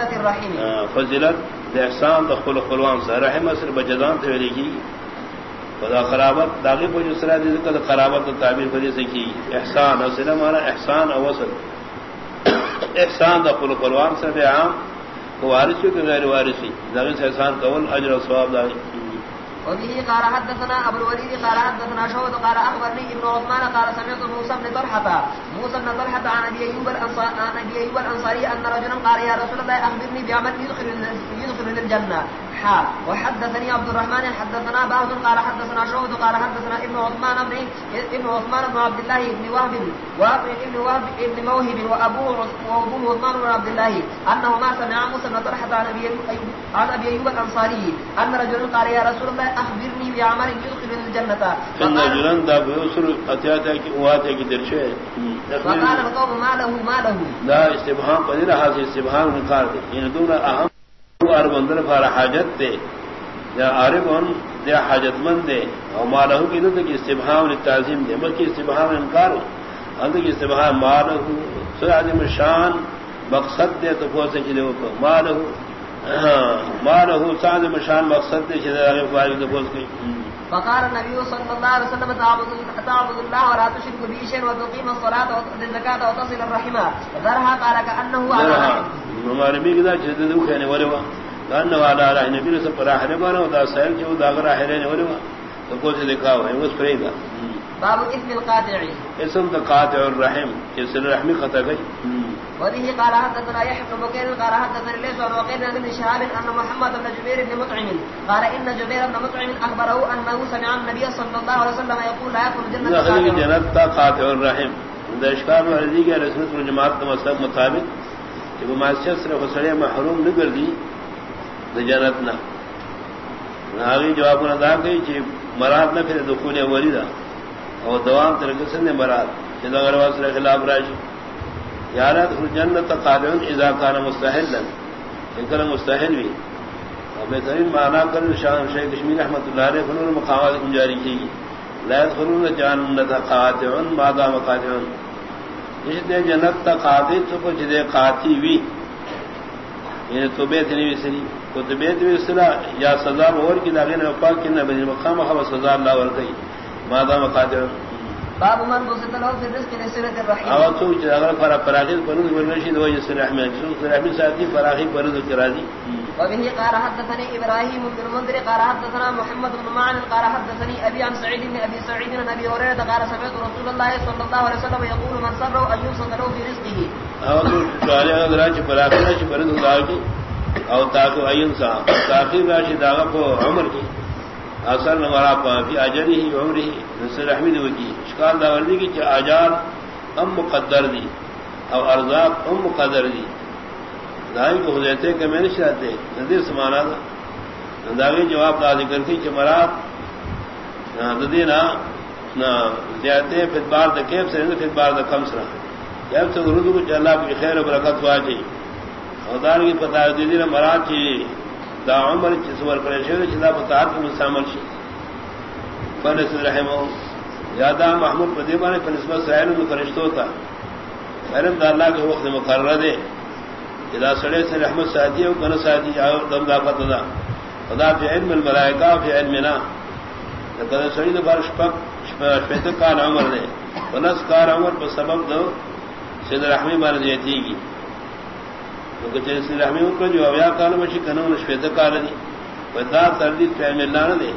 صلة الرحم فضیلت احسان دخل خلوان سے رحم اصر بجدان تے لکھی خدا خرابت داغی کو جو سرا دی ذکر خرابت تو تعبیر فضی سے کی احسان اصل ہمارا احسان اوصل احسان دخل خلوان سے عام وارثی کے غیر وارثی داغی سے احسان قول اجر و ثواب داغی وبه قال حدثنا ابو الوليد قال حدثنا شعبة قال اخبرني ابن عثمان قال سمعت موسى بن طلحة موسى بن طلحة عن ابي ايوب الانصاري عن ابي ايوب الانصاري ان رجلا قال يا رسول الله اخبرني بعمل يدخل يدخل الجنة. وحدثني عبد الرحمن حدثنا بعض قال حدثنا شعبة قال حدثنا ابن عثمان بن ابن عثمان بن عبد الله بن وهب وابن ابن وهب ابن موهب وابوه وابوه عثمان بن عبد الله انه ما سمع موسى بن طلحة عن ابي ايوب عن ابي ايوب الانصاري ان رجلا قال يا رسول الله اخبرني بعمل يدخل الجنة. ان رجلا دا بيوصل اتياتا کی اواتا کی درچے فقال القوم ما له ما له. لا استبهام قدر حاصل استبهام انکار دے ان دون اہم عرب اندر فار حاجت دے یا عرب ان دے حاجت مند دے او مالہ کی نہ کہ استبهام للتعظیم دے بلکہ استبهام انکار اندر کی استبهام مالہ سعد شان مقصد دے تو پوچھ کے لوگ مالہ مالہ سعد مشان مقصد دے چھ دے فارغ تو پوچھ کے فقال النبي صلى الله عليه وسلم تعبد الله ولا تشرك به شيئا وتقيم الصلاة وتؤتي الزكاة وتصل الرحم ذرها قال كأنه على مغربی کی دا جدد کہنے والے وا۔ کہنے والا علی نبی سے پر احرے بنا ودا سائل جو دا اگر احرے نے والے وا۔ تو کو سے لکھا ہوا ہے اس پر گا باب اسم القاطع اسم قاطع الرحم اس رحمی خطا گئی۔ وبه قال حدثنا يحيى بن بكير قال حدثنا ليس عن وقيل بن شهاب ان محمد بن جبير بن مطعم قال ان جبير بن مطعم اخبره انه سمع النبي صلى الله عليه وسلم يقول لا يدخل الجنه قاطع الرحم دشکار والدی کے رسمت کے مسلک مطابق کہ وہ معاشرت صرف محروم نہ کر دی جنت نہ آگے جواب نہ دا گئی کہ مراد نہ پھر دخول ولیدہ اور دوام ترکسن نے مراد؟ جدا اگر واسر خلاف راشی یارت جنت قادم اذا کان مستحل ان مستحل بھی اور بہترین معنی کر شاہ شیخ کشمیر احمد اللہ علیہ فنون مقامات جاری کی گئی لائت فنون جانت قاتعن مادا مقاتعن جس نے جنت تک قاطی تو کو جدے قاطی وی یہ تو بیت نہیں وسری کو تو بیت بھی سلا یا سزا اور کی لاگے نہ پاک کی نہ بنی مقام خبر سزا اللہ اور گئی مادا مقاتعن باب من بسط له في الرزق لسنة الرحيم او تو اگر فرا فراغی پرد ورنشی دو جس رحمہ جس رحمہ ساتھی فراغی پرد کرازی وبه قال حدثني ابراهيم بن المنذر قال حدثنا محمد بن معن قال حدثني ابي عن سعيد بن ابي سعيد بن ابي هريره قال سمعت رسول الله صلى الله عليه وسلم يقول من سره ان يوصل له في رزقه. او قال اگر اج فراغی نش پرد داگی او تاکو این سا تاخیر راشی داغا کو عمر کی اثر نمارا پافی اجری ہی عمری نصر احمد وکی اشکال داوردی کی کہ اجار ام مقدر دی او ارزاق ام مقدر دی دائی کو حضرتے کہ میں نہیں چاہتے ندیر سمانا تھا داغی جواب دا ذکر کی کہ مراد دینا زیادتے فتبار دا کیف سے فتبار دا کم سرا کیف سے رد کو اللہ کی خیر و برکت ہوا چاہیے اور دار کی پتہ دیدی مراد چاہیے دا عمر چ سور کرے شے چدا پتار کو مستعمل شي. فرس رحمو یادا محمود پدیبانے پر نسبت سائل میں فرشتوں تھا علم دا اللہ کے وقت مقرر دے جدا سڑے سے رحمت ساتھی او کن ساتھی او دم دا پتہ دا خدا فی علم الملائکہ فی علمنا. لقد سڑی دے بارش پک شپیت کان عمر دے ونس کار عمر پر سبب دو سید رحمی بار دیتی گی کیونکہ چلی سید رحمی کو جو اویا کال مشی کنو نشفیت کال دی. ودا تردید فہم اللہ نہ دے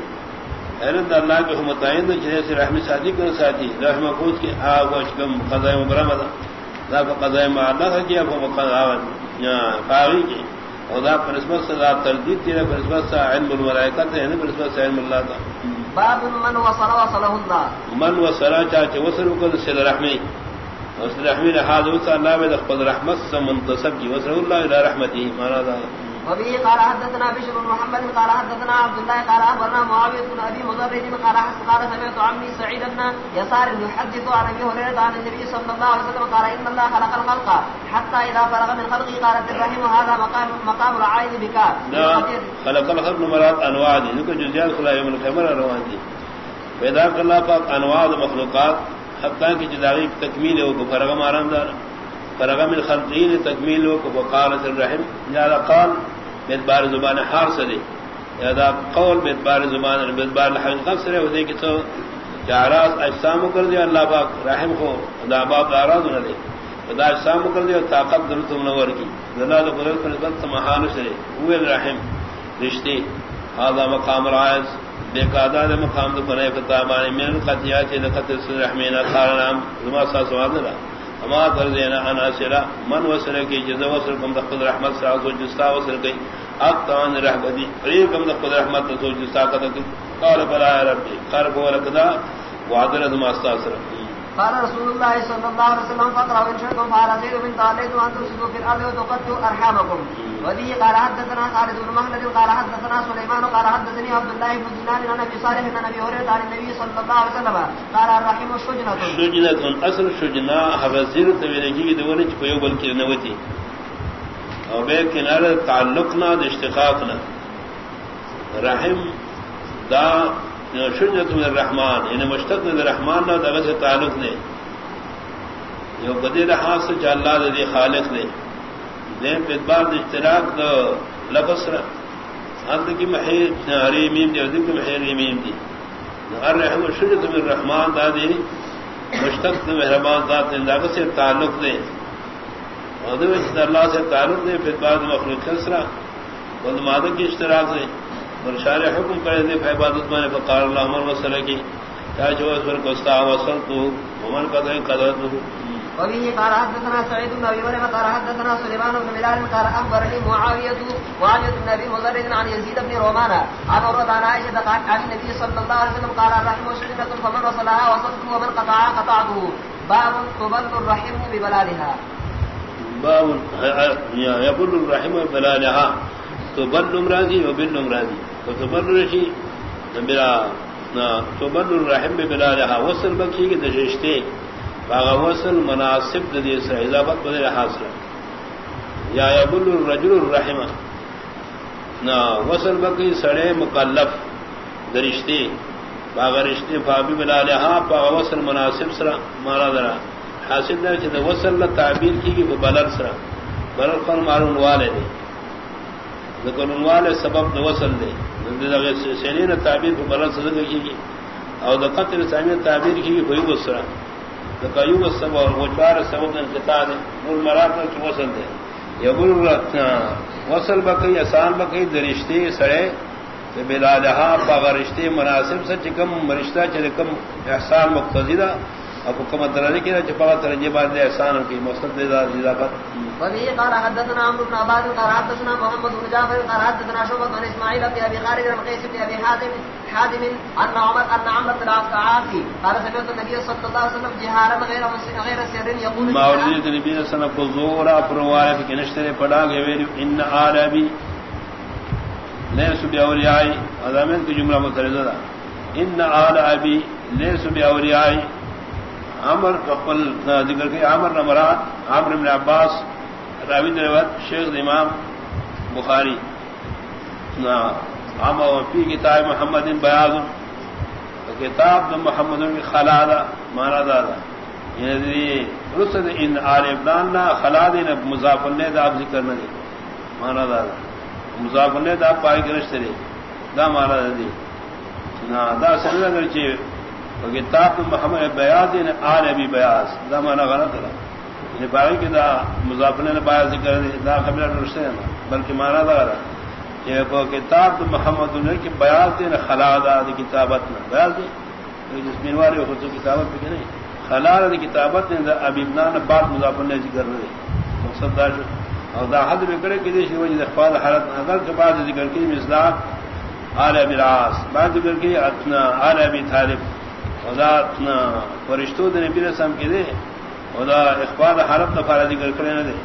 حیرت یعنی اللہ کے متعین جنہیں سے رحمی ساتھی کر ساتھی رحمہ خود کی آگ وشکم قضاء مبرمد دا قضاء معدہ تھا کیا وہ قاغی کی۔ اور دا پرسبت سے دا تردید تیرا پرسبت سے علم الملائکت ہے پرسبت سے علم اللہ تھا۔ باب من وصل وصله الله من وصل چاچے وصل کو سید رحمی۔ وصل رحمی لحاظ وصل اللہ میں دخل رحمت سے منتصب کی۔ وصل اللہ الى رحمتی مانا دا۔ وبه قال حدثنا بشر بن محمد قال حدثنا عبد الله قال اخبرنا معاويه بن ابي مضرد قال قال سمعت عمي سعيد بن يسار يحدث عن ابي هريره عن النبي صلى الله عليه وسلم قال ان الله خلق الخلق حتى اذا فرغ من خلقه قالت الرحم هذا مقام مقام العائد بك. خلق الخلق مراد انواع دي ذكر جزيات خلا يوم القيامه روان دي پیدا کرنا پاک انواع مخلوقات، حتى کہ جداغی تکمیل ہے وہ فرغ ماران دار فرغم الخلقین تکمیل و وقالت الرحم. یا قال بیدبار زبان حار سرے یا قول بیدبار زبان بیدبار الحقیقت سرے ہو دے کہ تو جاراز اجسام کر دیا اللہ پاک رحم کو دا باب داراز نہ دے. دا اجسام کر دیا طاقت در تم نور کی. اللہ دا قدرت پر نسبت مہان سرے ہوئے الرحم رشتے. هذا مقام العائز بے قادہ دے مقام دے پنے کتابانی من القتیات لقت الرحمین قال نام زما سا سوال دا. اما کر دینا انا سرا، من وسر کی جزا وسر کم دخل رحمت سا سو جستا وسر گئی اب توان رحمتی قریب کم دخل رحمت سو جستا قد قال بلا یا ربی قرب ولکدا وعدل ما استاثر قال رسول الله صلى الله عليه وسلم فقرأوا إن شئتم فعلى زيد بن طالب وأن تفسدوا في الأرض وتقتلوا أرحامكم. وذي قال حدثنا خالد بن مهلد قال حدثنا سليمان قال حدثني عبد الله بن دينار عن أبي صالح عن أبي هريرة عن النبي صلى الله عليه وسلم قال الرحم شجنة. شجنة، أصل شجنة حفظير تبينجي دورج فيو بلكي نوتي او بے کنارے تعلقنا دا اشتقاقنا. رحم دا شجت من الرحمن یعنی مشتق من الرحمن نہ دغه سے تعلق نے۔ یو بدی رہا سے جو اللہ دے خالق نے دے پدبار دے اشتراک دو لفظ را۔ انت کی محیر ہری میم دی دی کی محیر میم دی۔ ہر رحم شجت من الرحمن دا دی مشتق من مہربان ذات نے دغه سے تعلق نے اور دے اللہ سے تعلق نے دے پدبار مخلوق کسرا ول مادہ کی اشتراک نے مرشار حکم کرے دے عبادت میں فقال اللہ عمر وسلم کی۔ کیا جو اس پر کوستا وصل تو عمر کا دیں قدر تو۔ وبه قال حدثنا سعيد بن ابي مريم قال حدثنا سليمان بن بلال قال اخبرني معاويه معاويه بن ابي مزرد عن يزيد بن رومان عن عروه عن عائشه قال عن النبي صلى الله عليه وسلم قال الرحم شجره فمن وصلها وصلته ومن قطعها قطعته. باب تبل الرحم ببلالها. باب يبل الرحم ببلالها. تبل امراضي وبل امراضي. فتبل رشي بلا تبل الرحم ببلالها وصل بكي دششته باغ وصل مناسب دے سے اضافت بدل حاصل یا یبل الرجل الرحم۔ نا وصل بکی سڑے مکلف درشتے۔ باغ رشتے فابی بلا لہا باغ وصل مناسب سرا مانا درا۔ حاصل دے کہ وصل نہ تعبیر کی کہ بلر سرا بلر فن معلوم والے دے۔ لیکن والے سبب نہ وصل دے سینی نہ تعبیر کو بلر سزا کی اور دقت رسامی تعبیر کی کوئی گسرا قیوب السبب اور غجبار السبب انقطاع دے مول مراد کی وصل دے یبل وصل بقی آسان بقی درشتے سڑے بلا لہا پاغ رشتے مناسب سے چکم رشتہ چلے کم احسان مقتضیدہ اب کم درجے کی چپا ترجیح بعد احسان کی مقصد دے اضافت وبه قال حدثنا عمرو بن عباد قال حدثنا محمد بن جعفر قال حدثنا شعبة بن اسماعيل بن ابي خالد بن قيس بن ابي حازم حازم ان عمر ان عمر بن العاصي قال سمعت النبي صلى الله عليه وسلم جهارا غير غير سر يقول ما ورد النبي صلى الله عليه وسلم فزورا فروار في كنشتري پڑا گئے ان عربي ليس باولياء هذا من جمله مترجمه ان عربي ليس باولياء عمر قبل ذکر کے عمر نمرات عمر بن عباس، راوی روایت شیخ امام بخاری۔ عام فی کتاب محمد بیاض۔ کتاب محمد کی خلاد مانا دادا یعنی رسد ان آل ابدان خلاد ان مضاف نے داب ذکر نہ دے۔ مانا دادا مضاف نے داب پائے گرشت دے۔ دا مانا دی نا، دا سن اگر چی کتاب محمد بیاض نے آل ابی بیاض دا مانا غلط رہا یہ یعنی باغی کی دا مضافنے نے بایا ذکر دی، دا خبر رشتے ہیں بلکہ مانا دا رہا یہ کو کتاب تو محمد نے کہ بیاض دے خلا دا دی کتابت میں. بیاض دی جس والے خود کتابت پہ نہیں خلا دی کتابت نے دا ابی ابنان بعد مضافن نے ذکر رہے مقصد دا جو اور دا حد میں کرے کہ دیش وجہ اخبار حالت اگر کے بعد ذکر کی مزداد آل ابی العاص. بعد ذکر کی اتنا آل ابی طالب. اور دا اتنا فرشتوں نبی رسم کے دے خدا اخبار حرف دفارا ذکر کرے نہ دے۔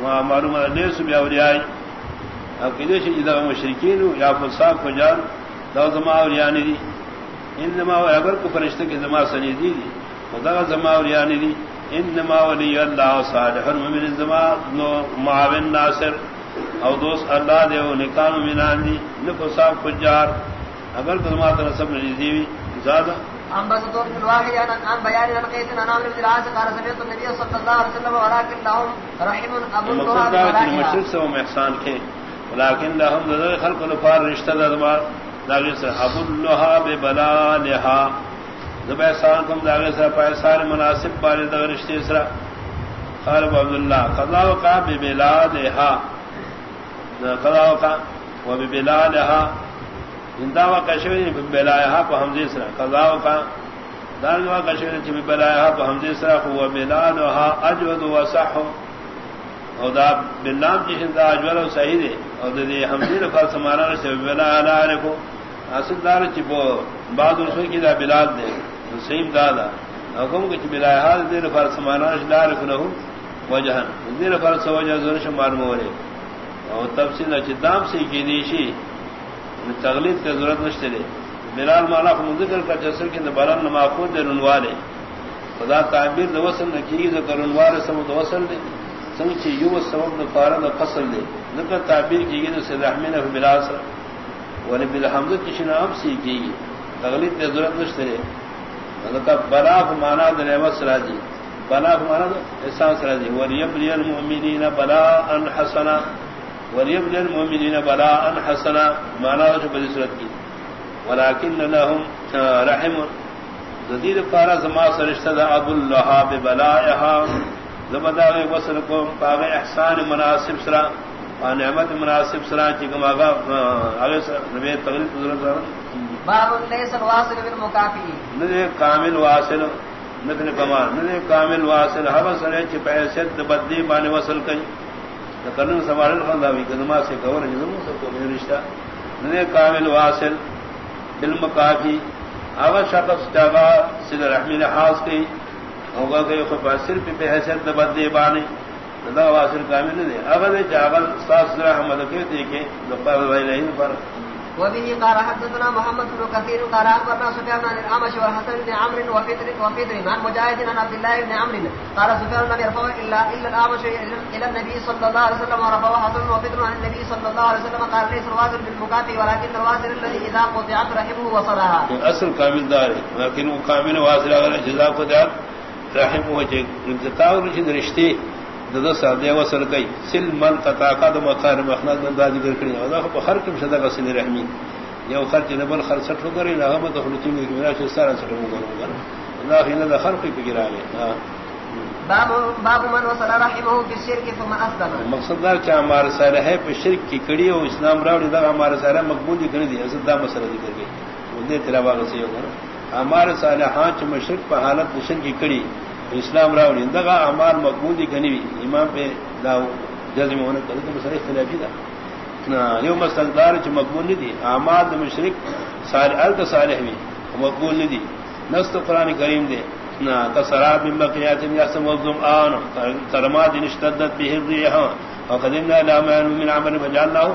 وہاں معلوم دیر سے بیا اولیائی اب کدے سے جدا مشرکین یا فساق کو جان، دا زما اولیانی دی۔ انما اگر کو فرشتہ کے زما سنی دی دی خدا زما اولیانی دی۔ انما ولی اللہ صالح المؤمن زما، نو معاون ناصر او دوست اللہ دے، او نکان منان دی نفساق فجار اگر تو زما تنسب نہیں دی، زیادہ الواحد عن بيان العاص قال سمعت النبي صلى الله عليه وسلم ولكن لهم رحم ابو وہ احسان کے ولكن لهم ذل خلق الفار رشتہ دار سے ابو ذب احسان کم سے پیسار مناسب بارے رشتے سرا۔ قال عبد قضا وقع قضا وقع زندہ وا کشوی بلایا پہ ہم جیسرا قضاء کا دار دعا کشوی چھ بلایا پہ ہم جیسرا هو بلالها اجود وصح او دا بلام کی ہندا اجود و صحیح دے او دے ہم دے لفظ سمانا سے بلا الا علیکو اصل دار چھ بو بعد رسول کی دا بلال دے صحیح دادا حکم کہ بلایا دے لفظ سمانا سے دار کو وجہن دے لفظ سوجہ زرش معلوم ہو رہے اور تفصیل چھ دام سے کی دیشی. تغلید کی ضرورت نشتے دے بلال مالا کو ذکر کا جسر کے بلان نماخود دے رنوالے خدا تعبیر دو وصل نہ کی ذکر رنوال سمت وصل دے سنگ چی یو سبب نفارا دا فصل دے ذکر تعبیر کی گئی سے رحمین اف بلال سر ولی بالحمد کشی نام سی کی گئی تغلید کی ضرورت نشتے دے ذکر بلا فمانا دا نعمت سرا دی. بلا فمانا احسان سرا دی. ولی ابلی المؤمنین بلا ان حسنا وریم للمؤمنین بلاء حسنا مانا بدی صورت کی ولكن لهم رحم. جدید پارا زما سرشتہ دا ابو اللہ ببلائها. زبدا وصل کو احسان مناسب سرا. نعمت مناسب سرا چکم آگا آگے نبی تغریب ضرورت باب ليس الواصل بالمكافئ نہ کامل واصل نہ کمال. نہ کامل واصل حبس نے چ پیسے بدلی بانے وصل کئی. کرنے سوال خندا وی کلمہ سے کور جنم سب کو میرے رشتہ نے کامل واصل علم کافی اوا شخص جگہ سل رحمی نے خاص کی ہوگا کہ خود صرف پہ حیثیت بدے بانے دا واصل کامل نہیں اب نے جاگل ساس رحمت کے دیکھے لپار نہیں پر وبه قال حدثنا محمد بن كثير قال اخبرنا سفيان عن الاعمش والحسن بن عمرو وفطر وفطر عن مجاهد عن عبد الله بن عمرو. قال سفيان لم يرفع الا الا الاعمش الى النبي صلى الله عليه وسلم ورفع حسن وفطر عن النبي صلى الله عليه وسلم. قال ليس الواصل بالمكافئ ولكن الواصل الذي اذا قطعت رحمه وصلها. اصل كامل دار. لكن كامل واصل اگر جزاء قطعت رحمه وجه. انتقاء رشتے دد سل من قطا مقار کو ہر کم صدا کا سل رحمی. یہ خرچ نہ بل خرچ ہو کرے نہ ہم تو خلوتی میں میرا سے سارا سٹ ہو گا اللہ ہی نہ خرق پہ گرا لے باب باب من وصل رحمه بالشرك ثم اسلم. مقصد دار چا ہمارے سارے ہے پہ شرک کی کڑی اسلام راوڑی دا ہمارے سارے مقبول کر دی دا مسئلہ ذکر گئی وہ تیرا سے چ مشرک پہ حالت شرک کی کڑی اسلام راوڑی دغا امال مقبول دی کنی امام پہ دا جزم ہونے کرے تو مسئلہ اختلافی دا یو مسلدار چ مقبول نہیں دی اعمال مشرک سارے الک صالح بھی مقبول نہیں دی نست قران کریم دے نہ کسراب من بقیات یاسم الظمآن ترماد اشتدت به الريح. وقدمنا الى ما من عمل فجعلناه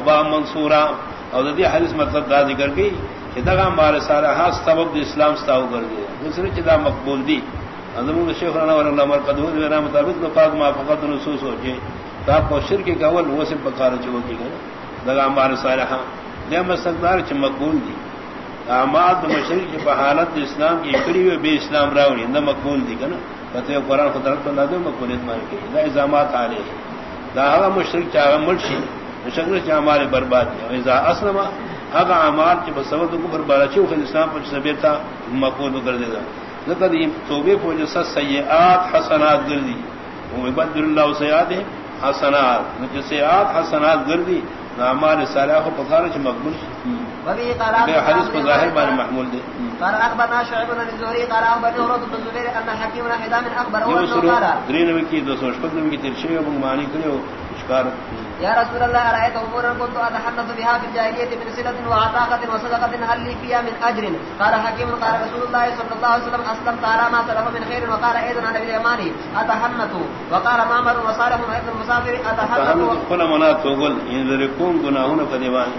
ابا منصورا. اور دی حدیث مطلب دا ذکر کی کہ دغا ہمارے سارا ہاں سبب اسلام ستاو کر دیا دوسرے چدا مقبول دی اندر شیخ رانا ورنہ عمر قدود میرا مطابق نفاق ما فقط نصوص ہو جائے تو آپ کو شرک کے اول وہ سے پکار چو کی گئے۔ لگا ہمارے سارے ہاں یہ مسقدار چ مقبول دی۔ آماد مشرق کی بحالت اسلام کی کڑی ہوئے بے اسلام راوڑی، نہ مقبول دی گنا کہتے ہیں قرآن خطر کو نہ دو مقبولیت مان کے۔ نہ الزامات آ رہے دا مشرق چاہ مرشی شکر چاہ ہمارے برباد دی۔ ہے اسلم اگر امار کے بسوت کو برباد اچھی اسلام پر سبیتا مقبول کر دے گا توبے کو جو سیات حسنات گردی۔ وہ بدر اللہ سیاد حسنات۔ جسے آپ حسنات گردی ہمارے سارا کو پکارا چ مقبول حدیث کو ظاہر بار محمول دے۔ قال اخبرنا شعيب بن الزهري قال اخبرني عروه بن الزبير ان حكيم بن حزام اخبره انه قال درين وكي دو سوش قدم کی ترشی و معنی کریو۔ اشکار يا رسول الله ارايت امورا كنت اتحدث بها في الجاهليه من صله وعتاقه وصدقه هل لي فيها من اجر قال حكيم قال رسول الله صلى الله عليه وسلم اسلمت على ما سلف من خير. وقال ايضا عن ابي اليماني اتحنث وقال معمر وصالح ابن المسافر اتحنث كل منات تقول ان ذلكم گناهون فديوان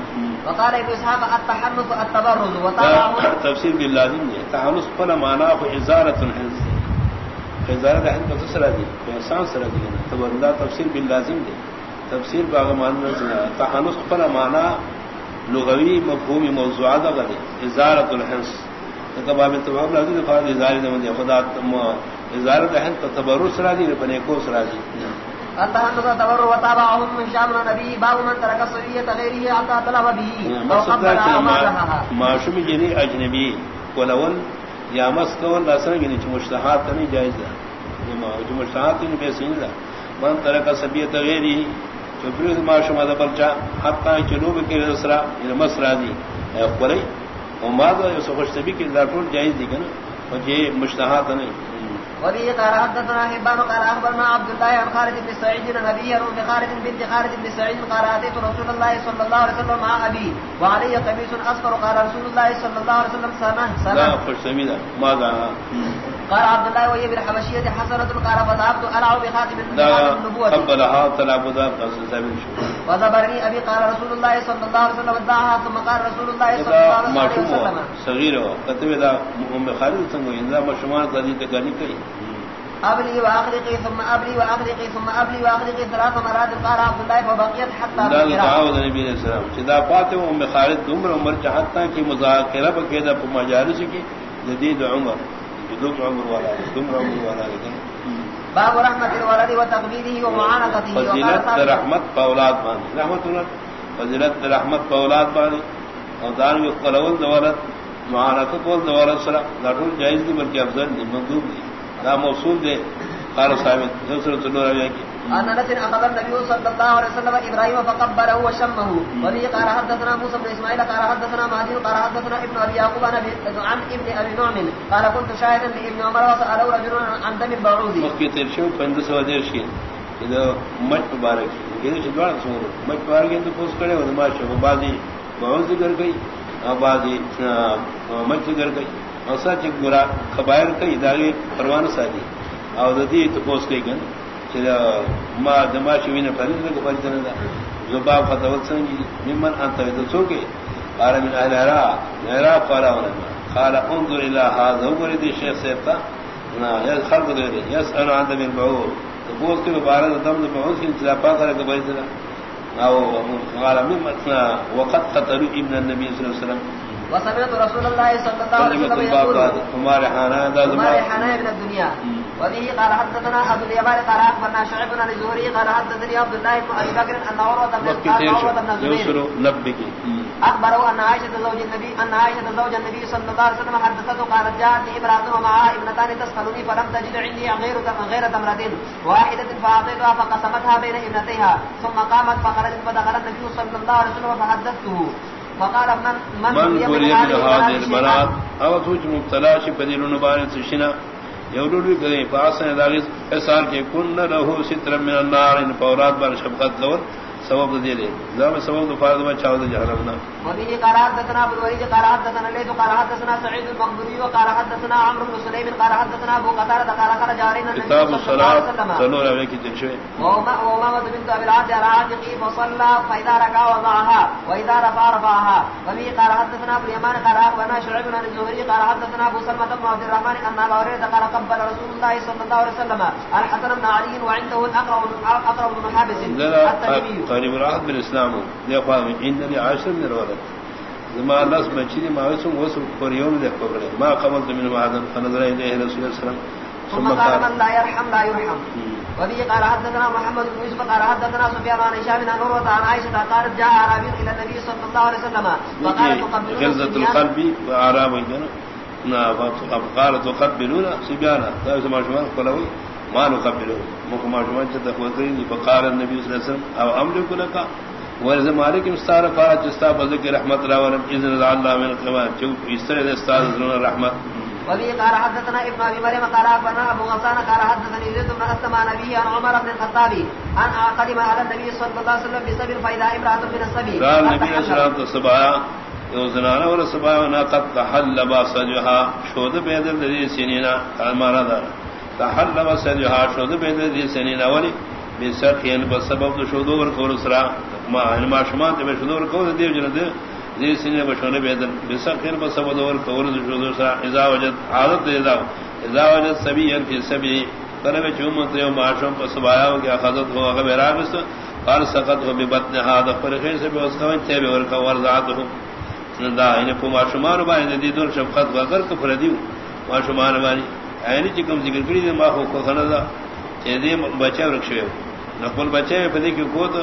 وقال ابن اسحاق التحنث التبرز. وتابع تفسير باللازم تحنث كل معناه ازاره الحنس ازاره الحنس تسرا دي. انسان سرا دي. تبرز. تفسير باللازم دي تفسیر باغ ماننا سنا تحنس پر مانا لغوی مفہوم موضوعات غدی ازارت الحنس کباب تمام خواہ اظہار نے مجھے خدا دہن تو تبرس راضی نے بنے کو راضی التهنث تبر وتابعهم من شام النبي باب من ترك الصبية غيره حتى طلب به وقبل معشوم جنی اجنبی ولول یا مس کول لاسن گنی چ مشتہات نہیں جائز ہے جو مشتہات نہیں بے سین ہے من ترک الصبية غيره چپری معشوم دا بلچا حتا جنوب کے رسرا یہ مسرا دی قلی وما ذا يسخش تبي کہ لاٹول جائز دی کنا مجھے مشتہات نہیں وبه قال حدثنا حبان قال اخبرنا عبد الله عن خالد بن سعيد النبي يروم بخالد بنت خالد بن سعيد قال اتيت رسول الله صلى الله عليه وسلم مع ابي وعلي قميص اصفر قال رسول الله صلى الله عليه وسلم سنه سنه لا خوش سميدا ماذا قال عبد الله وهي بالحبشيه حسنه قال فذهبت ارعى بخاتم النبوه قبلها طلب ذا قصد وذبرني ابي قال رسول الله صلى الله عليه وسلم ودعها ثم قال رسول الله صلى الله عليه وسلم صغير كتب ذا ام خالد قضيه کئی ابلی واخرقی ثم ابلی واخرقی ثم ابلی واخرقی ثلاث مرات. قال عبد الله فبقيت حتى نبی علیہ السلام. چدا پاتے ام خالد عمر عمر چاہتا کہ مذاکرہ بقیدہ مجالس کی جدید عمر. جدود عمر والا عمر عمر والا لیکن باب رحمت الولد فضیلت رحمت اولاد فضیلت رحمت اولاد بان اور دان میں قلول دولت معانقت قول دولت سرا. لاٹول جائز دی بلکہ افضل دی مندوب دی. دا موصول دے قال ثابت دوسرے تنور ہے کہ ان انس اخذ النبي صلى الله عليه وسلم ابراهيم فقبله وشمه. ولي قال حدثنا موسى بن اسماعيل قال حدثنا مهدي، قال حدثنا ابن ابي يعقوب، عن ابن ابي نعم. قال كنت شاهدا لابن عمر وساله رجل عن دم البعوض وقت ترشو پند سو دیر شي اذا مت مبارك یہ جو دوار سو مت مبارك تو پوس کرے اور ما شو. بازی بہت ذکر گئی آبادی مت ذکر گئی. اوسا چ گرا خبائر کئی، داغی پروان سادی او ددی تو پوس کئی گن چلا ما دما شوین فرید کو فرید نہ زبا فتوت سنگی. ممن انت تو سوکے قال من اهل را را قال ولا قال انظر الى هذا. هو دي شيخ سيتا نا يا خلق دے يسال عن ذم البعوض تقول کہ بارد دم البعوض کی انتظار پا کرے کہ فرید او قال ممن وقد قتل ابن النبي صلى الله عليه وسلم. وسمعت رسول الله صلى الله عليه وسلم يقول ہمارے حانا من الدنيا. وبه قال حدثنا ابو اليمان قال اخبرنا شعيب بن الزهري قال حدثني عبد الله بن ابي بكر ان عروه بن الزبير اخبروا ان عائشه زوج النبي ان عائشه زوج النبي صلى الله عليه وسلم حدثته قالت جاءت امراه ومعها ابنتان تسالني فلم تجد عندي غير غير تمرة واحده فاعطيتها فقسمتها بين ابنتيها. ثم قامت فخرجت فدخل النبي صلى الله عليه وسلم فحدثته. فقال من من من هذه المنات او توج مبتلا شي بدل نبار تشنا یولوی گئے پاس نے داغس اثار کے کن نہ رہو ستر من النار، ان فورات بر شفقت لور سبب دے دے۔ زام سبب تو فرض میں چاو جہنم نہ۔ وبه قال حدثنا ابو الوليد قال حدثنا ليث قال حدثنا سعيد المقبري وقال حدثنا عمرو بن سليم قال حدثنا ابو قتاده قال قال جارين النبي كتاب الصلاه صلوا عليه کی تشوی وما وما بنت ابي العاص عاتقه فصلى فاذا ركع وضعها واذا رفع رفعها وبه قال حدثنا ابو اليمان قال اخبرنا شعيب بن الزهري قال حدثنا ابو سلمة بن عبد الرحمن ان ابا هريره قال قبل رسول الله صلى الله عليه وسلم الحسن بن علي وعنده الاقرب الاقرب بن حابس التميمي قریب راحت بن اسلام دیکھو ان لی عاشر من الولد زما سے بچی دی ماوسم وہ سب پر یوم دے کو بڑے ما قبل من معدن فنظر الى رسول اللہ صلی وسلم۔ ثم قال من لا يرحم لا يرحم۔ وبه قال حدثنا محمد بن يوسف قال حدثنا سفيان عن هشام بن عروة عن عائشة قالت جاء عربي الى النبي صلى الله عليه وسلم فقال تقبلون غلظة القلب وعرام قالت تقبلون سبيانا ذلك ما شمال قلوي ما نقبله مكما شمال تتخوذين فقال النبي صلى الله عليه وسلم. او املك لك ورز مالک مستار قال جستا بذكر رحمت الله ولم اذن الله من القوام جو استر استاد رحمت. وبه قال حدثنا ابن ابي مريم قال اخبرنا ابو غسان قال حدثني زيد بن اسلم عن ابي عن عمر بن الخطاب ان قدم على النبي صلى الله عليه وسلم بسبيل فاذا امراه من السبيل قال النبي صلى الله عليه وسلم ولا سبانا قد تحل شود بيدل ذي سنينا المرا دار تحل باسجها شود بيدل ذي سنينا ولي بسرخين یعنی بسبب شود ور كور سرا ما ان ما شما ته شود ور كور دي جن دي ذي سنينا بشونه بيدل بسرخين یعنی بسبب ور كور شود سرا اذا وجد عادت اذا اذا وجد سبيا في سبي طلب چومت یو معاشم پر سبایا ہو گیا حضرت ہو اگر راغست قال سقط ہو ببطن هذا فرخين سے بس کون تے اور کا ورزات ہو دا یعنی کو معشومان باندې د دې دور شفقت وغیر کو پر دیو معشومان باندې عین چې کوم ذکر کړی دی، ما خو کو خنه دا چې دې بچا ورکشو نو خپل بچا په دې کو ته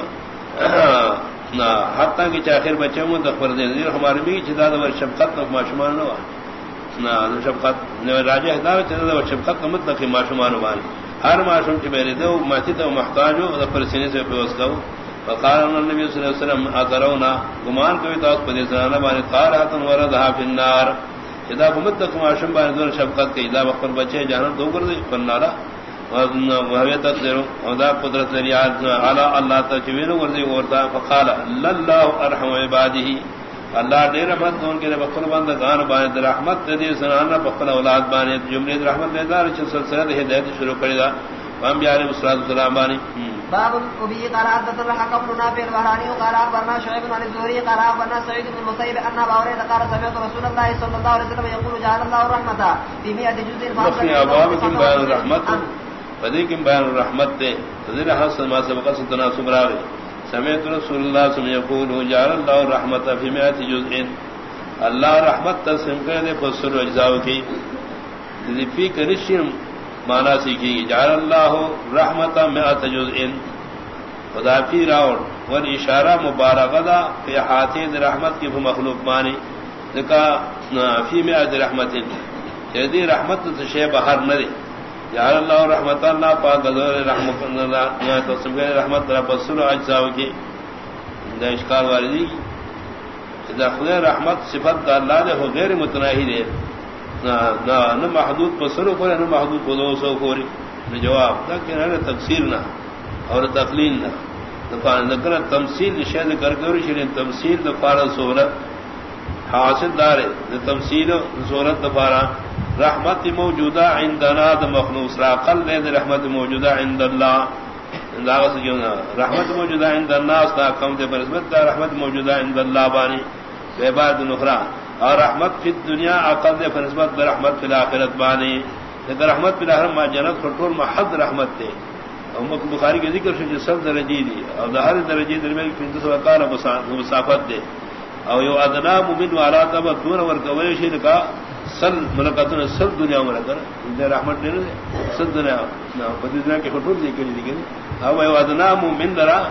نہ حتی کہ چاخر بچے مو د پر دې ہمارے بھی چې دا د شفقت نو معشومان نو نہ شفقت نو راجہ دا چې دا شفقت مطلق معشومان باندې ہر معشوم چې بیره دو ماتی ته محتاج او د پر سے په وسکاو فقال النبي صلى الله عليه وسلم اترونا گمان کوي تاسو په دې سره باندې قاراتن وردها فی النار. اذا بمتق ما شم باندې دون شفقت کوي دا خپل بچي جانم دو ګرځي په نارا وهو تقدر وذا قدرت لري على الله تجوین ورځي ورتا فقال لله ارحم عباده اللہ ډیر رحمت دون کې په خپل باندې غان باندې رحمت دې سنانا په خپل اولاد باندې جمله رحمت دې دار چې سلسله هدایت شروع کړی دا. قام بیان مسلم السلام باندې باب ابي قال حدثنا الحكم بن نافع البهراني قال اخبرنا شعيب بن الزهري قال اخبرنا سعيد بن المسيب ان ابا هريره قال سمعت رسول الله صلى الله عليه وسلم يقول جعل الله الرحمه في 100 جزء فاصل بيان الرحمت فدي كم بيان الرحمت ته ذرا حسن ما سبق تناسب راوي سمعت رسول الله صلى الله عليه وسلم يقول جعل الله الرحمه في 100 جزء۔ اللہ رحمت تسم کر دے فسر اجزاء کی۔ ذی کرشم مانا سیکھیں سیکھی جعل اللہ رحمت مئت جزء۔ خدا فی راوڑ ور اشارہ مبارکہ فی حاتین رحمت کی مخلوق مانی ذکا فی مئت رحمت۔ جدی رحمت تشے بہر نہ دے۔ جعل اللہ رحمت اللہ پاک ذر رحمت، اللہ تسم رحمت رب السر اجزاء کی دا اشکال واردی اذا خدا رحمت، صفت اللہ دے ہو غیر متناہی دے۔ نہ محدود پسرو کو نہ محدود کو دو سو کو جواب. لیکن ہے تفسیر نہ اور تقلین نہ دفان ذکر تمثیل شہد کر کے شرین تمثیل دفار صورت حاصل دار تمثیل صورت دفارا رحمت موجودہ عندنا، د مخلوق را قل نے رحمت موجودہ عند اللہ انداز جو رحمت موجودہ عند الناس تا کم دے برسمت رحمت موجودہ عند اللہ بانی بے بعد نخرا. اور رحمت فی الدنیا عقل دے فرسمت برحمت فی الاخرت بانی۔ لیکن رحمت فی الاخرت ما جنت خطول محض رحمت تے۔ اور بخاری کے ذکر شجی سب درجی دی۔ اور دہر درجی درمیان کی انتس وقار مسافت دے۔ اور یو ادنا ممن والا تب دون ورکوئے شیر کا سل ملکتن سل دنیا مرکر دے رحمت دے سل دنیا۔ پتی دنیا کے خطول دے کری دیکھیں اور یو ادنا ممن درا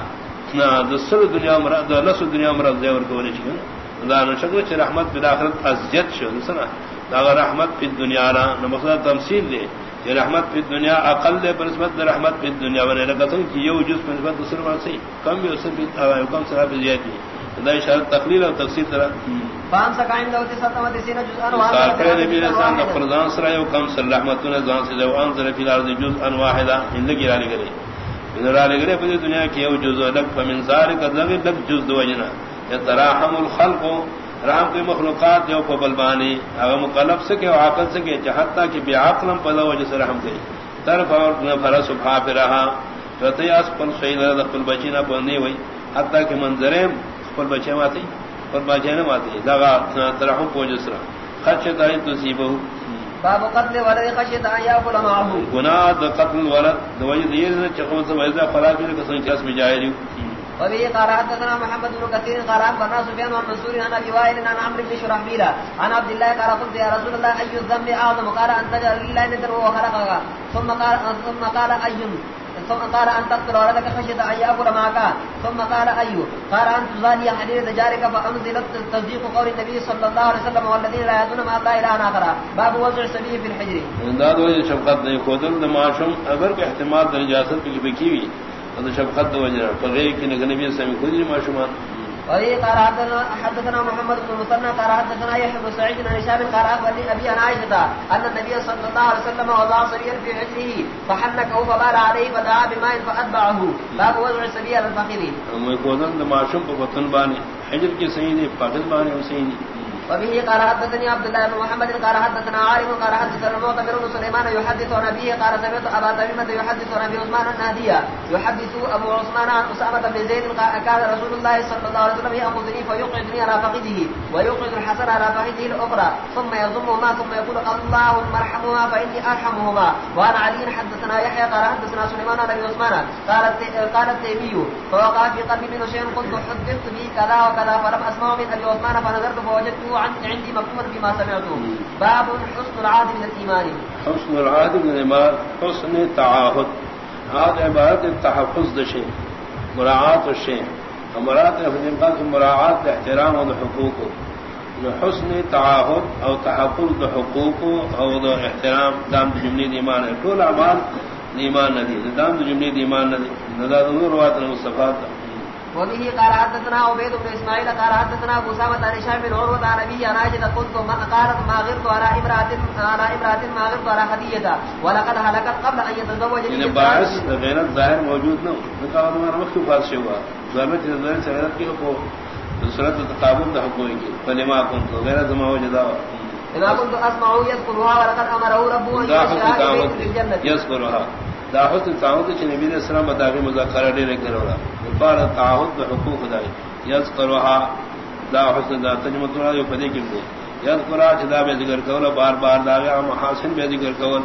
سل دنیا مرد لس دنیا مرد دے ورکوئے شیر دان شکر چ رحمت بالاخرت ازیت شو سنا دا رحمت فی الدنیا را مقصد تمثیل دے. یہ رحمت فی الدنیا اقل دے پر نسبت رحمت فی الدنیا بنے لگتن کہ یہ جز پر نسبت بات صحیح کم بھی اسے بھی کم سرا بھی زیادتی دا اشارت تقلیل اور تفسیر طرح فان سقائم لو تسعه وتسعين جزءا وقال النبي صلى الله عليه وسلم فرضان سرا يو كم سر رحمتنا زان سے لو انزل في الارض جزءا واحدا ان لگی رالی کرے ان رالی کرے پوری دنیا کی یو جزء لگ. فمن ذلك لگ لگ جزء وجنا. يتراحم الخلق رام کی مخلوقات جو کو بلبانی اگر مکلف سے کہ عقل سے کہ چاہتا کہ بے عقلم پدا وجہ سے رحم گئی طرف اور فرا سبھا پہ رہا۔ تو تیاس پر شہید پل بچی نہ بندی ہوئی۔ حتیٰ کہ منظریں پل بچے ماتی پل بچے نہ ماتی۔ دگا ترحم کو جسرا خرچ تاری تو سی بہو باب قتل ولد خشیت ان یاکل معه گناہ قتل ولد دوجہ دیر چخون سے ویزا خلاف کے قسم اسم جاہلی وفي قال حدثنا محمد بن كثير قال اخبرنا سفيان بن منصور عن ابي وائل عن عمرو بن شرحبيل عن عبد الله قال قلت يا رسول الله اي الذنب اعظم قال ان تجعل لله نذر وخلقك ثم قال ثم قال اي ثم قال ان تقتل ولدك خشيه ان ياكل معك. ثم قال اي قال ان تزالي حديث جارك فانزل تصديق قول النبي صلى الله عليه وسلم والذين لا يدون مع الله اله اخر باب وضع السبيل في الحجر. انداد وجه شفقت نہیں خودل معاشم اگر کہ احتمال درجات کی بکی ہوئی۔ هذا شفقت فغير كن النبي صلى الله عليه وسلم ما. شمان وهي قال حدثنا محمد بن مثنى قال حدثنا يحيى بن سعيد بن هشام قال اخبرني ابي عن عائشه ان النبي صلى الله عليه وسلم وضع صبيا في حجره فحنكه فبال عليه فدعا بماء فاتبعه باب وضع السبيل على الفخذ ما يكون ما شم بطن باني حجر کی صحیح نہیں پاگل بانی نہیں وبه قال حدثني عبد الله بن محمد، قال حدثنا عارف قال حدثنا المعتمر بن سليمان، يحدث عن ابيه قال سمعت ابا تميمه يحدث عن ابي عثمان الناديه يحدث ابو عثمان عن اسامه بن زيد قال كان رسول الله صلى الله عليه وسلم ياخذني فيقعدني على فخذه، ويقعد الحسن على فخذه الاخرى ثم يضمهما ثم يقول اللهم ارحمهما فاني ارحمهما وعن علي حدثنا يحيى، قال حدثنا سليمان عن ابي عثمان، قال قال التيمي، فوقع في قلبي من شيء، قلت حدثت به كذا وكذا، فلم اسمع من ابي عثمان، فنظرت فوجدته عندي مكتوبا فيما سمعته باب حسن العهد من الايمان حسن العهد من الايمان حسن التعاهد عهد عبارت التحفظ دشے مراعات الشيء. امرات في مراعات احترام وحقوق حسن تعاہد او تحفظ حقوق او احترام، دام جملے ایمان ہے ٹول اعمال ایمان ندی دام جملے ایمان ندی ندا روات المصطفات وبه قال حدثنا عبيد بن اسماعيل قال حدثنا ابو سامة عن هشام بن عروة عن ابي انا اجد قلت ما قالت ما غرت على امرأة على امرأة ما غرت على خديجة ولقد هلكت قبل ان يتزوج ان باعث غیرت ظاہر موجود نہ نکاح ہمارا وقت پاس ہوا ظاہر ظاہر سے غیرت کی کو صورت تقابل ده حقوقی کی فلما كنت غیرت ما وجدا اذا كنت اسمع يذكرها ولقد امره ربه ان يشاء في الجنة يذكرها دا حسن تعاون چې نبی رسول الله مداغه مذاکره ډېر کړو بار تعهد به حقوق دای یذکرها دا حسن دا تجمع ترا یو پدې کې دی. یذکرها چې دا به ذکر کول، بار بار دا غا محاسن به ذکر کول.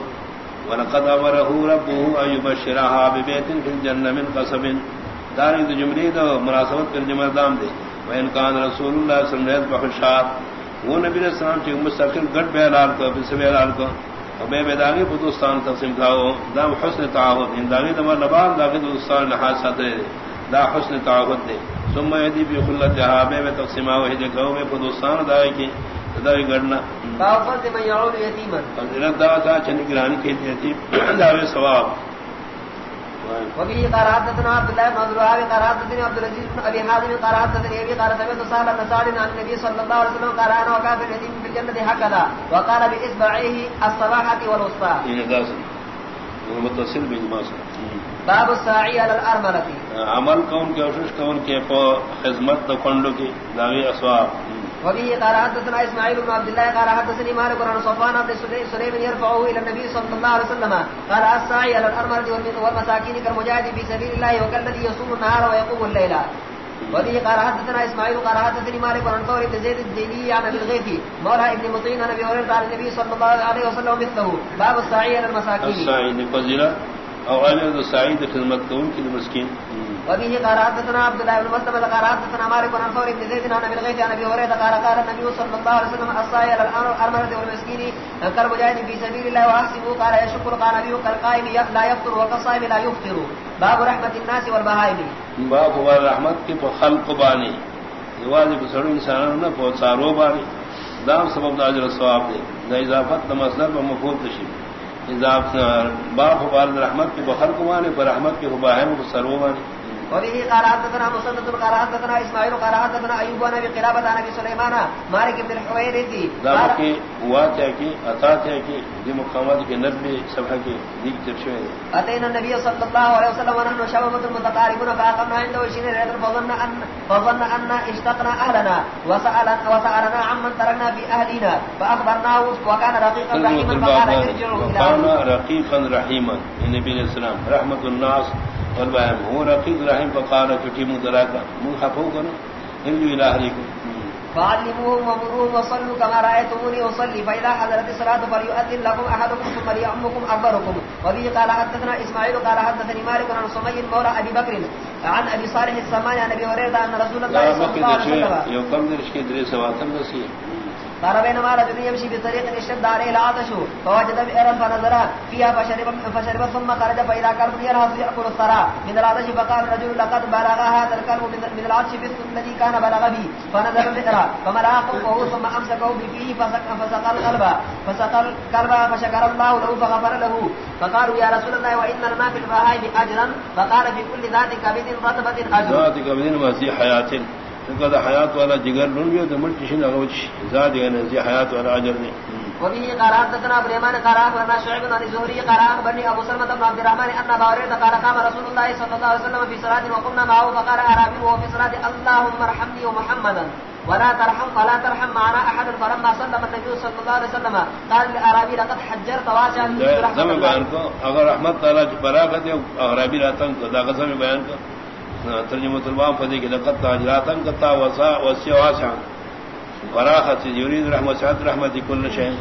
ولقد امره ربه ان يبشرها ببيت في الجنه من قصب. دار د جملې د مناسبت ترجمه دام دی. وان کان رسول الله صلی الله علیه وسلم بحشار وہ نبی علیہ السلام چې مستقل ګډ به اعلان کو په سبه اعلان کو او به بداغي په دوستان تقسیم دا حسن تعهد انداغي د نبان داغي دوستان نه حاصله دا حسن تعاون دے۔ ثم يدي في خلت جهابه میں تقسیمہ وہی جگہوں میں خودستان دائے کی گڑنا باوفت من يعود يتيما فضلت دا تا چنی گرانی کی یتیم ثواب۔ وبه قال حدثنا عبد الله بن عبد قال حدثني عبد العزيز بن ابي حازم قال حدثني ابي قال سمعت سهل بن سعد عن النبي صلى الله عليه وسلم قال انا وكافر اليتيم في الجنه هكذا وقال باصبعيه الصباحه والوسطى متصل بجماع باب الساعی علی الارملتی عمل کون کے اوشش کون کے خدمت دو کنڈو کی داوی اسواب. وبه قال حدثنا اسماعيل بن عبد الله قال حدثني مالك بن صفوان بن سليم يرفعه الى النبي صلى الله عليه وسلم. قال الساعي على الارمله والمساكين كالمجاهد في سبيل الله وكالذي يصوم النهار ويقوم الليل. وبه قال حدثنا اسماعيل قال حدثني مالك بن طور بن زيد الديني عن ابي الغيث، مولى ابن مطين عن ابي هريره عن النبي صلى الله عليه وسلم مثله. باب الساعي على المساكين. الساعي فضيله او غير الساعي خدمت كون کی مسکین؟ وبه قال حدثنا عبد الله بن مسلم قال حدثنا مالك بن ثور بن زيد عن ابي الغيث عن ابي هريره قال قال النبي صلى الله عليه وسلم الصائر الارمله والمسكين كالمجاهد في سبيل الله واحسبوا قال يشكر قال نبي كالقائم لا يفطر وكالصائم لا يفطر باب رحمه الناس والبهائم باب رحمت کی خلق بانی. سړو انسانانو نه په څارو باندې دام سبب د اجر ثواب دی د اضافت د مصدر په باپ تشي اضافت رحمت کے بخر کو باندې پر رحمت کے مباہم کو سرو وبه قال حدثنا مسدد قال حدثنا اسماعيل قال حدثنا ايوب بن ابي قلابه عن ابي سليمان مالك بن الحويرثي قال کہ کیا کہ عطا کہ دی مقامات کے 90 صفحہ کے دیکھ ترشے اتينا النبي صلى الله عليه وسلم ونحن شباب متقاربون فاقمنا عنده شين ريد فظن ان فظن ان اشتقنا اهلنا وسالنا وسالنا عمن تركنا في اهلنا فاخبرناه وكان رقيقا رحيما فقال ارجعوا الى رقيقا رحيما. النبي وسلم رحمه الناس والبہم ہوں رقیق رحم فقال چٹی مدرا کا منہ خفو کرو ہندو الہری کو فعلموهم ومروهم وصلوا كما رأيتموني وصلي فإذا حضرت الصلاة فليؤذن لكم أحدكم ثم ليأمكم أكبركم. وبه قال حدثنا إسماعيل قال حدثني مالك عن سمي مولى أبي بكر عن أبي صالح السمان عن أبي هريرة أن رسول الله صلى الله عليه وسلم يوم درش دري سواتم نسيه قال بينما رجل يمشي بطريق اشتد عليه العطش فوجد بئرا فنظر فيها فشرب فشرب ثم خرج فإذا كلب يرهص يأكل الثرى من العطش فقال الرجل لقد بلغ هذا الكلب من العطش مثل الذي كان بلغ به فنظر البئر فملأ خلقه ثم أمسكه بفيه فسقى القلب. فسقى القلب فشكر الله له فغفر له. فقالوا يا رسول الله، وإن لنا في البهائم أجرا فقال في كل ذات كبد رطبة أجر. ذات كبد وزي حياة. کہ حیات والا جگر لون بھی تو ملک شن اگوچ زاد گنے حیات والا اجر نے وبه قال حدثنا ابو اليمان قال اخبرنا شعيب بن الزهري قال اخبرني ابو سلمة بن عبد الرحمن ان هريره قال قام رسول الله صلى الله عليه وسلم في صلاه وقمنا معه فقال ارابي وهو في صلاه اللهم ارحمني ومحمدا ولا ترحم فلا ترحم معنا احد فلما سلم النبي صلى الله عليه وسلم قال للارابي لقد حجرت زم بیان کو اگر رحمت تعالی کی براغت ہے عربی راتن کو دا قسم بیان کو۔ ترجمہ الباب فدی کہ لقد تاجراتن قطا وسا وسع واسعا براغت یرید رحمت سعد رحمت کل شيء.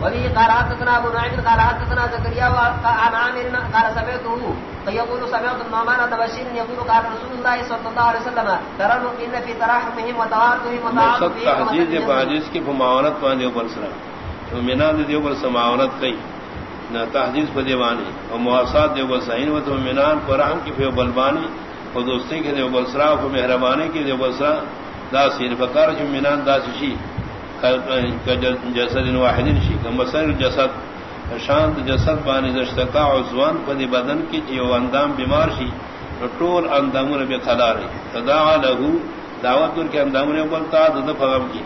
ولی قرات تنا ابو نعیم قرات تنا زکریا و عن عامر قال سمعته فيقول سمعت النعمان تبشير يقول قال رسول الله صلى الله عليه وسلم ترى ان في تراحمهم وتوارثهم وتعاطفهم تحديد بحديث کی معاونت باندې برسرا مومنان دیو بر سماونت کئی نہ تحدیث په دیوانی او مواسات دیو بر سین و تو مومنان پر رحم کی په بلبانی او دوستی کے دیو بسرا سرا مہربانی کے دیو بسرا سرا۔ دا سین فقار جو مومنان دا شی۔ جسد واحد شی۔ مسر جسد۔ شانت جسد بانی دشتکا عزوان پدی بدن کی جو اندام بیمار شی۔ ٹول اندامون بے خدا رہی تدا لہو دعوت کے اندامون بولتا دد فغم کی۔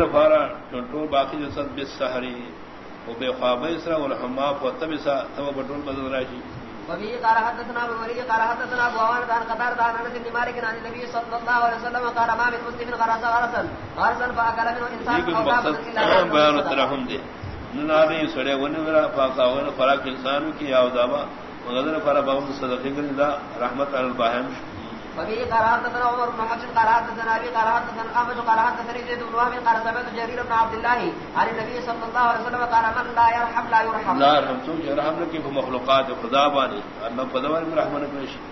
فارا ٹول باقی جسد بس سہری وہ بے خواب اسرا اور ہما تب سا تب بٹول بدل راشی وبه قال حدثنا ابو قال حدثنا ابو عوان عن عن انس بن مالك عن النبي صلى الله عليه وسلم قال ما من مسلم غرس غرسا غرسا فاكل منه انسان او دابه الا سڑے ون پاکا ون فراق انسان کی فرا صدقے رحمت علی الباہم وبه قال حدثنا عمر بن محمد قال حدثنا ابي قال حدثنا احمد قال تنا زيد بن وهب، قال سمعت جرير بن عبد الله عن النبي صلى الله عليه وسلم قال من لا يرحم لا يرحم. لا يرحم تو يرحم لك مخلوقات، خدا باني ان بدوار رحمن كل